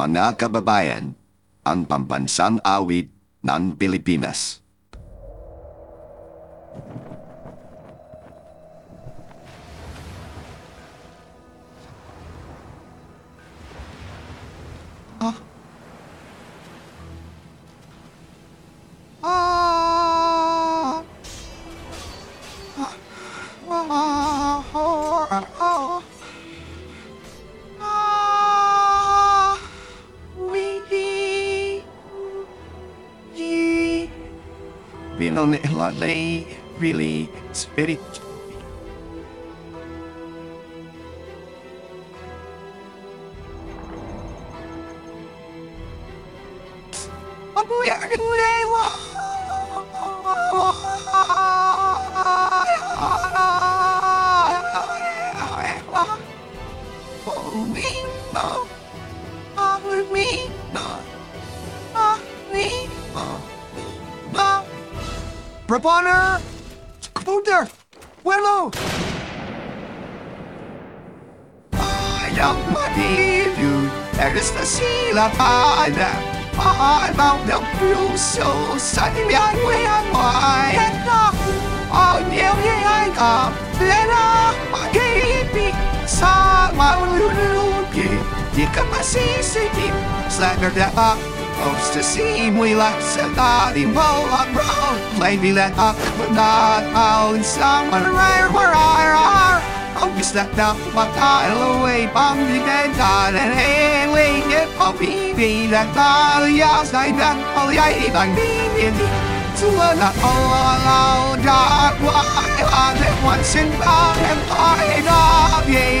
Mga kababayan, ang pambansang awit ng Pilipinas. Ah. Pinonelale really spirit. Abuya Lewa Oh me no Oh Oh Proponer Computer Bueno I don't want you There's the sea la pada I found the blue so sunny behind where I'm and Oh, nhiều như ai cả Lên á, mà kỳ bị Sa mà lưu lưu kỳ Chỉ cần mà xí xí kịp Slender that up Hopes to see we like Said that he roll on roll Maybe that up But not out in someone right where I are Không biết là đâu mà ta lâu way băng đi đến ta đến hên lên nhất không bị bị là ta ya sai đang không dạy bằng đi đi đi Chúa là ô lao ra qua à để hoàn sinh ba em phải đã về